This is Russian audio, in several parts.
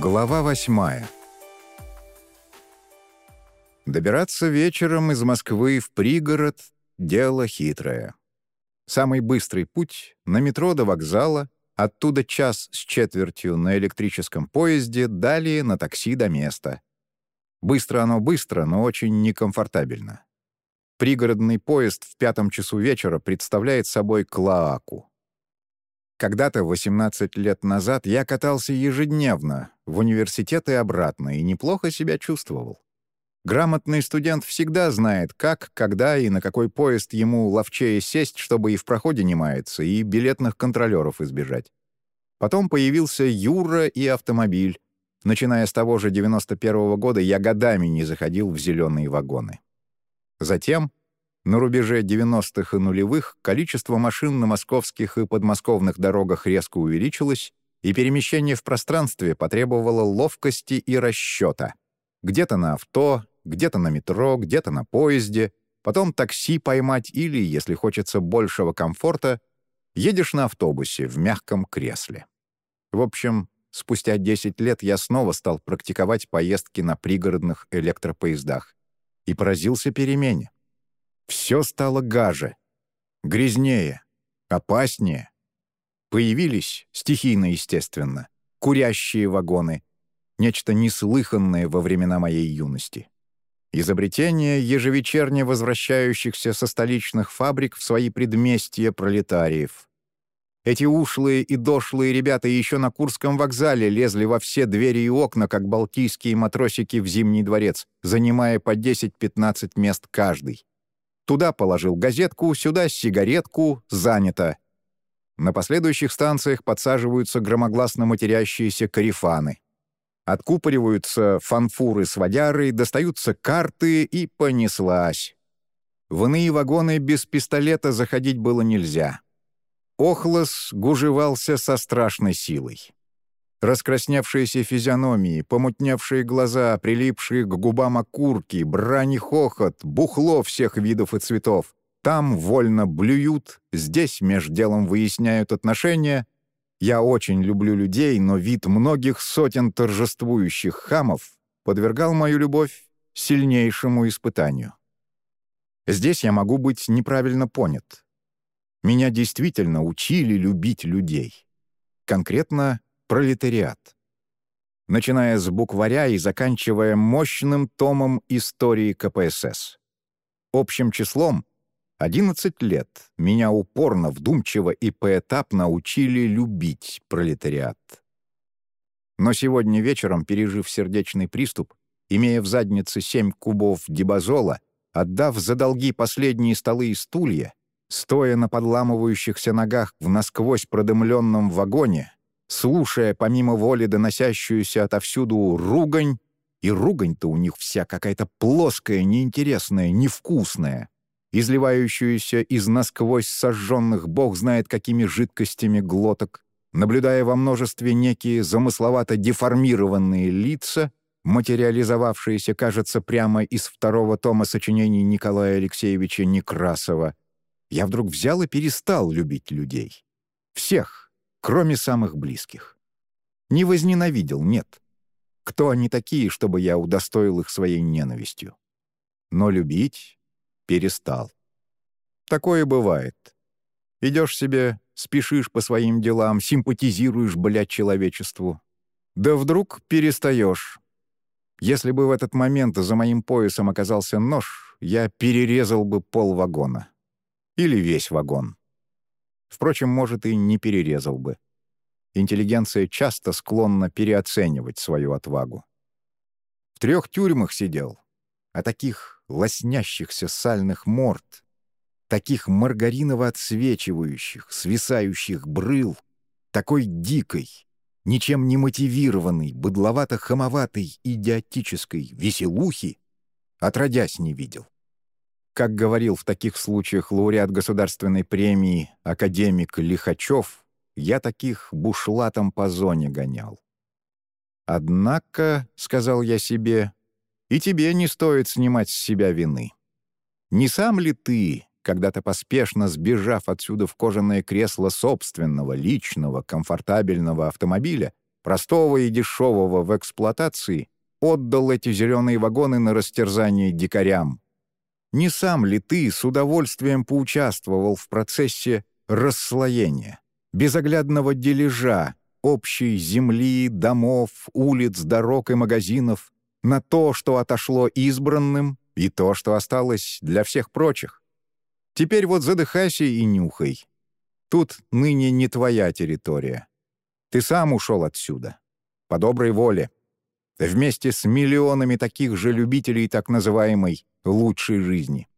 Глава восьмая. Добираться вечером из Москвы в пригород — дело хитрое. Самый быстрый путь — на метро до вокзала, оттуда час с четвертью на электрическом поезде, далее на такси до места. Быстро оно быстро, но очень некомфортабельно. Пригородный поезд в пятом часу вечера представляет собой клоаку. Когда-то, 18 лет назад, я катался ежедневно, в университет и обратно, и неплохо себя чувствовал. Грамотный студент всегда знает, как, когда и на какой поезд ему ловчее сесть, чтобы и в проходе не маяться, и билетных контролеров избежать. Потом появился Юра и автомобиль. Начиная с того же 91 -го года я годами не заходил в зеленые вагоны. Затем на рубеже 90-х и нулевых количество машин на московских и подмосковных дорогах резко увеличилось, и перемещение в пространстве потребовало ловкости и расчета. Где-то на авто, где-то на метро, где-то на поезде, потом такси поймать или, если хочется большего комфорта, едешь на автобусе в мягком кресле. В общем, спустя 10 лет я снова стал практиковать поездки на пригородных электропоездах и поразился перемене. Все стало гаже, грязнее, опаснее. Появились, стихийно естественно, курящие вагоны, нечто неслыханное во времена моей юности. Изобретение ежевечерне возвращающихся со столичных фабрик в свои предместья пролетариев. Эти ушлые и дошлые ребята еще на Курском вокзале лезли во все двери и окна, как балтийские матросики в Зимний дворец, занимая по 10-15 мест каждый. Туда положил газетку, сюда сигаретку, занято. На последующих станциях подсаживаются громогласно матерящиеся карифаны. Откупориваются фанфуры с водярой, достаются карты и понеслась. В иные вагоны без пистолета заходить было нельзя. Охлос гужевался со страшной силой. Раскрасневшиеся физиономии, помутневшие глаза, прилипшие к губам окурки, брань и хохот, бухло всех видов и цветов. Там вольно блюют, здесь меж делом выясняют отношения. Я очень люблю людей, но вид многих сотен торжествующих хамов подвергал мою любовь сильнейшему испытанию. Здесь я могу быть неправильно понят. Меня действительно учили любить людей. Конкретно пролетариат. Начиная с букваря и заканчивая мощным томом истории КПСС. Общим числом 11 лет меня упорно, вдумчиво и поэтапно учили любить пролетариат. Но сегодня вечером, пережив сердечный приступ, имея в заднице семь кубов дибазола, отдав за долги последние столы и стулья, стоя на подламывающихся ногах в насквозь продымленном вагоне, слушая помимо воли доносящуюся отовсюду ругань, и ругань-то у них вся какая-то плоская, неинтересная, невкусная, изливающуюся из насквозь сожженных бог знает какими жидкостями глоток, наблюдая во множестве некие замысловато деформированные лица, материализовавшиеся, кажется, прямо из второго тома сочинений Николая Алексеевича Некрасова, я вдруг взял и перестал любить людей. Всех, кроме самых близких. Не возненавидел, нет. Кто они такие, чтобы я удостоил их своей ненавистью? Но любить перестал. Такое бывает. Идешь себе, спешишь по своим делам, симпатизируешь, блядь, человечеству. Да вдруг перестаешь. Если бы в этот момент за моим поясом оказался нож, я перерезал бы пол вагона. Или весь вагон. Впрочем, может, и не перерезал бы. Интеллигенция часто склонна переоценивать свою отвагу. В трех тюрьмах сидел, а таких лоснящихся сальных морд, таких маргариново отсвечивающих, свисающих брыл, такой дикой, ничем не мотивированной, быдловато-хамоватой, идиотической веселухи, отродясь не видел. Как говорил в таких случаях лауреат государственной премии академик Лихачев, я таких бушлатом по зоне гонял. «Однако», — сказал я себе, — «и тебе не стоит снимать с себя вины. Не сам ли ты, когда-то поспешно сбежав отсюда в кожаное кресло собственного, личного, комфортабельного автомобиля, простого и дешевого в эксплуатации, отдал эти зеленые вагоны на растерзание дикарям. Не сам ли ты с удовольствием поучаствовал в процессе расслоения, безоглядного дележа общей земли, домов, улиц, дорог и магазинов на то, что отошло избранным, и то, что осталось для всех прочих? Теперь вот задыхайся и нюхай. Тут ныне не твоя территория. Ты сам ушел отсюда. По доброй воле. Вместе с миллионами таких же любителей так называемой «лучшей жизни».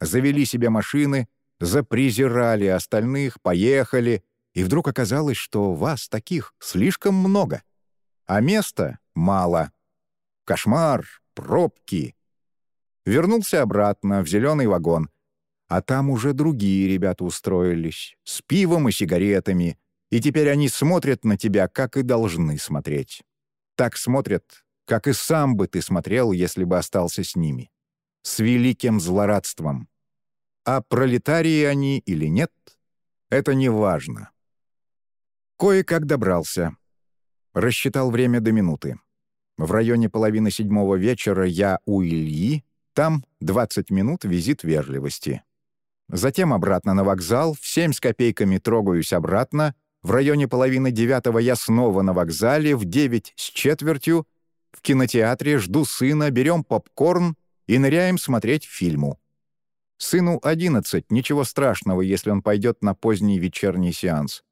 Завели себе машины, запрезирали остальных, поехали, и вдруг оказалось, что вас таких слишком много, а места мало. Кошмар, пробки. Вернулся обратно в зеленый вагон, а там уже другие ребята устроились, с пивом и сигаретами, и теперь они смотрят на тебя, как и должны смотреть. Так смотрят, как и сам бы ты смотрел, если бы остался с ними. С великим злорадством. А пролетарии они или нет, это не важно. Кое-как добрался. Рассчитал время до минуты. В районе половины седьмого вечера я у Ильи, там 20 минут визит вежливости. Затем обратно на вокзал, в семь с копейками трогаюсь обратно, в районе половины девятого я снова на вокзале, в девять с четвертью, в кинотеатре жду сына, берем попкорн и ныряем смотреть фильму. Сыну одиннадцать, ничего страшного, если он пойдет на поздний вечерний сеанс.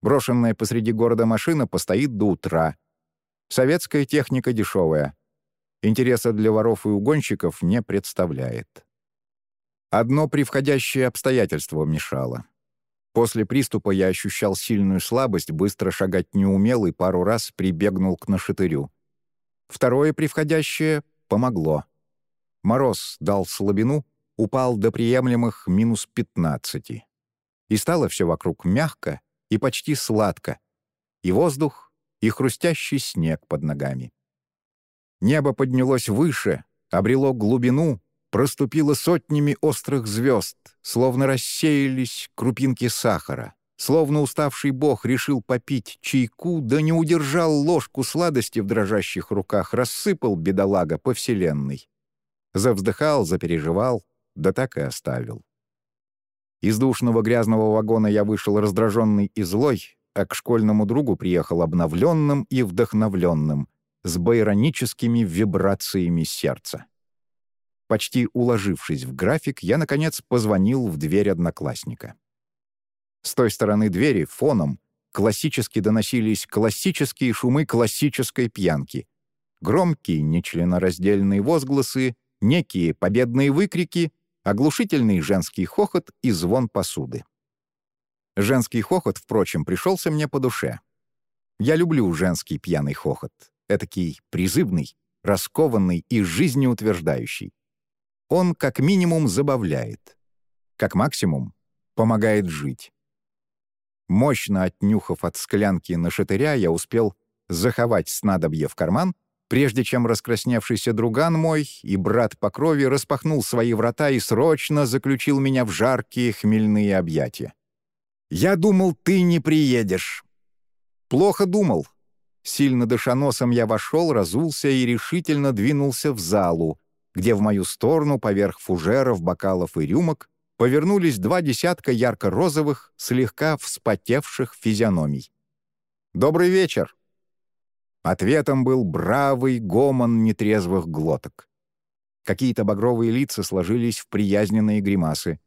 Брошенная посреди города машина постоит до утра. Советская техника дешевая. Интереса для воров и угонщиков не представляет. Одно превходящее обстоятельство мешало. После приступа я ощущал сильную слабость, быстро шагать не умел и пару раз прибегнул к нашатырю. Второе превходящее помогло. Мороз дал слабину, упал до приемлемых минус 15. И стало все вокруг мягко и почти сладко. И воздух, и хрустящий снег под ногами. Небо поднялось выше, обрело глубину, проступило сотнями острых звезд, словно рассеялись крупинки сахара, словно уставший бог решил попить чайку, да не удержал ложку сладости в дрожащих руках, рассыпал бедолага по вселенной. Завздыхал, запереживал, да так и оставил. Из душного грязного вагона я вышел раздраженный и злой, а к школьному другу приехал обновленным и вдохновленным, с байроническими вибрациями сердца. Почти уложившись в график, я, наконец, позвонил в дверь одноклассника. С той стороны двери, фоном, классически доносились классические шумы классической пьянки. Громкие нечленораздельные возгласы, некие победные выкрики, оглушительный женский хохот и звон посуды. Женский хохот, впрочем, пришелся мне по душе. Я люблю женский пьяный хохот, этакий призывный, раскованный и жизнеутверждающий. Он как минимум забавляет. Как максимум помогает жить. Мощно отнюхав от склянки на шатыря, я успел заховать снадобье в карман, прежде чем раскрасневшийся друган мой и брат по крови распахнул свои врата и срочно заключил меня в жаркие хмельные объятия. «Я думал, ты не приедешь». «Плохо думал». Сильно дыша носом я вошел, разулся и решительно двинулся в залу, где в мою сторону поверх фужеров, бокалов и рюмок повернулись два десятка ярко-розовых, слегка вспотевших физиономий. «Добрый вечер!» Ответом был бравый гомон нетрезвых глоток. Какие-то багровые лица сложились в приязненные гримасы.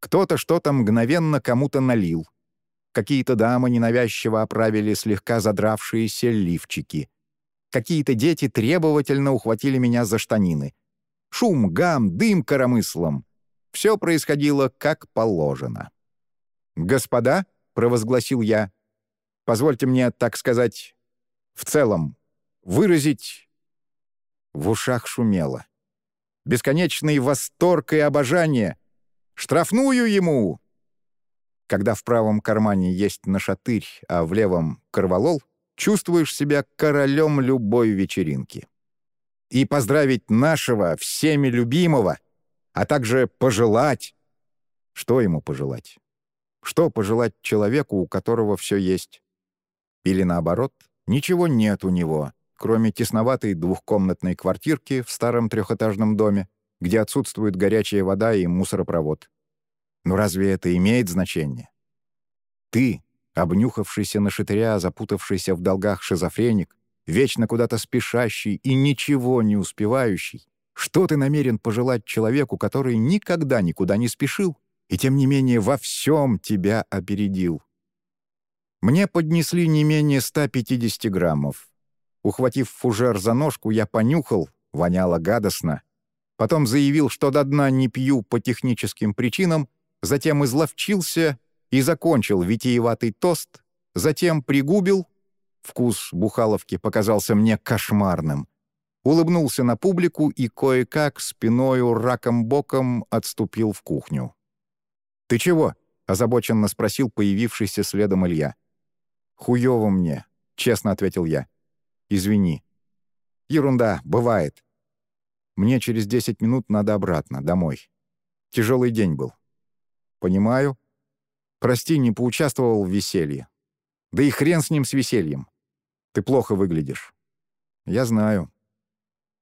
Кто-то что-то мгновенно кому-то налил. Какие-то дамы ненавязчиво оправили слегка задравшиеся лифчики. Какие-то дети требовательно ухватили меня за штанины — Шум, гам, дым коромыслом. Все происходило как положено. «Господа», — провозгласил я, — «позвольте мне, так сказать, в целом, выразить...» В ушах шумело. Бесконечный восторг и обожание. «Штрафную ему!» Когда в правом кармане есть нашатырь, а в левом — корвалол, чувствуешь себя королем любой вечеринки и поздравить нашего, всеми любимого, а также пожелать. Что ему пожелать? Что пожелать человеку, у которого все есть? Или наоборот, ничего нет у него, кроме тесноватой двухкомнатной квартирки в старом трехэтажном доме, где отсутствует горячая вода и мусоропровод. Но разве это имеет значение? Ты, обнюхавшийся на шатыря, запутавшийся в долгах шизофреник, вечно куда-то спешащий и ничего не успевающий, что ты намерен пожелать человеку, который никогда никуда не спешил и, тем не менее, во всем тебя опередил? Мне поднесли не менее 150 граммов. Ухватив фужер за ножку, я понюхал, воняло гадостно. Потом заявил, что до дна не пью по техническим причинам, затем изловчился и закончил витиеватый тост, затем пригубил, вкус бухаловки показался мне кошмарным, улыбнулся на публику и кое-как спиною раком-боком отступил в кухню. «Ты чего?» — озабоченно спросил появившийся следом Илья. «Хуёво мне», — честно ответил я. «Извини». «Ерунда, бывает. Мне через 10 минут надо обратно, домой. Тяжелый день был». «Понимаю. Прости, не поучаствовал в веселье. Да и хрен с ним с весельем. Ты плохо выглядишь». «Я знаю».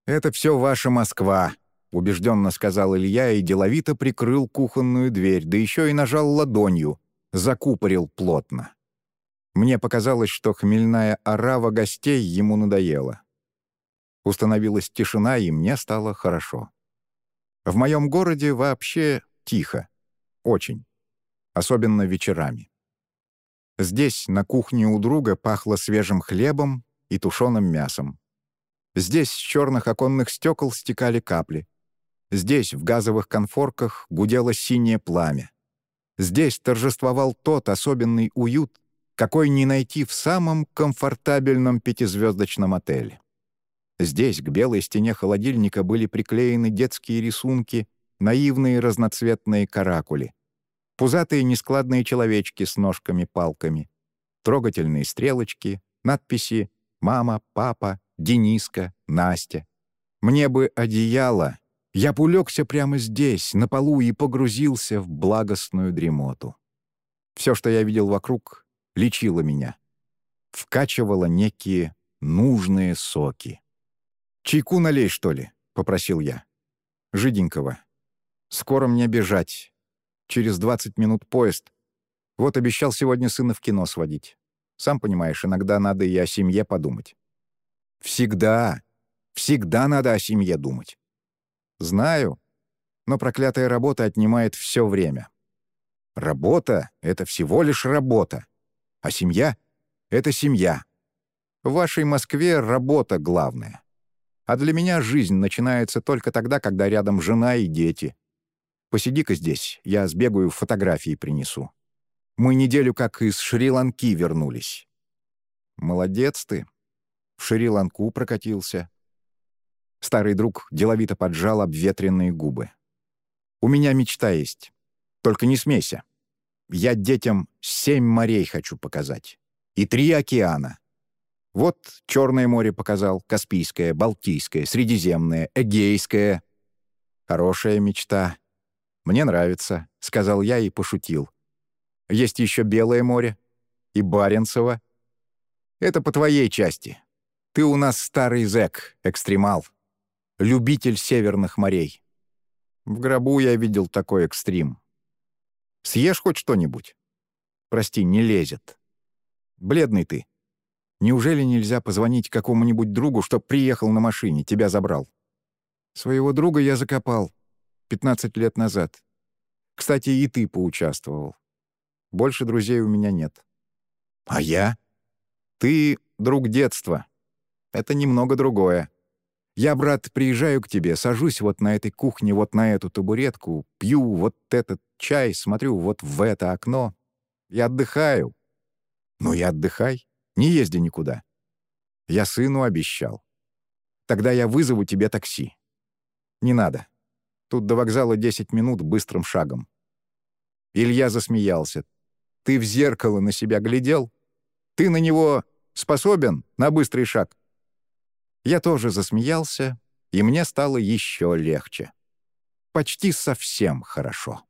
«Это все ваша Москва», — убежденно сказал Илья и деловито прикрыл кухонную дверь, да еще и нажал ладонью, закупорил плотно. Мне показалось, что хмельная орава гостей ему надоела. Установилась тишина, и мне стало хорошо. В моем городе вообще тихо. Очень. Особенно вечерами. Здесь, на кухне у друга, пахло свежим хлебом и тушеным мясом. Здесь с черных оконных стекол стекали капли. Здесь, в газовых конфорках, гудело синее пламя. Здесь торжествовал тот особенный уют, какой не найти в самом комфортабельном пятизвездочном отеле. Здесь к белой стене холодильника были приклеены детские рисунки, наивные разноцветные каракули, пузатые нескладные человечки с ножками-палками, трогательные стрелочки, надписи «Мама», «Папа», «Дениска», «Настя». Мне бы одеяло, я б улегся прямо здесь, на полу, и погрузился в благостную дремоту. Все, что я видел вокруг, лечила меня. Вкачивала некие нужные соки. «Чайку налей, что ли?» — попросил я. «Жиденького. Скоро мне бежать. Через 20 минут поезд. Вот обещал сегодня сына в кино сводить. Сам понимаешь, иногда надо и о семье подумать». «Всегда, всегда надо о семье думать». «Знаю, но проклятая работа отнимает все время». «Работа — это всего лишь работа. А семья — это семья. В вашей Москве работа главная. А для меня жизнь начинается только тогда, когда рядом жена и дети. Посиди-ка здесь, я сбегаю, фотографии принесу. Мы неделю как из Шри-Ланки вернулись. Молодец ты. В Шри-Ланку прокатился. Старый друг деловито поджал обветренные губы. У меня мечта есть. Только не смейся. Я детям семь морей хочу показать. И три океана. Вот Черное море показал, Каспийское, Балтийское, Средиземное, Эгейское. Хорошая мечта. Мне нравится, — сказал я и пошутил. Есть еще Белое море и Баренцево. Это по твоей части. Ты у нас старый зэк, экстремал. Любитель северных морей. В гробу я видел такой экстрим. Съешь хоть что-нибудь? Прости, не лезет. Бледный ты. Неужели нельзя позвонить какому-нибудь другу, чтоб приехал на машине, тебя забрал? Своего друга я закопал 15 лет назад. Кстати, и ты поучаствовал. Больше друзей у меня нет. А я? Ты друг детства. Это немного другое. Я, брат, приезжаю к тебе, сажусь вот на этой кухне, вот на эту табуретку, пью вот этот чай, смотрю вот в это окно. Я отдыхаю. Ну и отдыхай, не езди никуда. Я сыну обещал. Тогда я вызову тебе такси. Не надо. Тут до вокзала 10 минут быстрым шагом. Илья засмеялся. Ты в зеркало на себя глядел? Ты на него способен на быстрый шаг? Я тоже засмеялся, и мне стало еще легче. Почти совсем хорошо.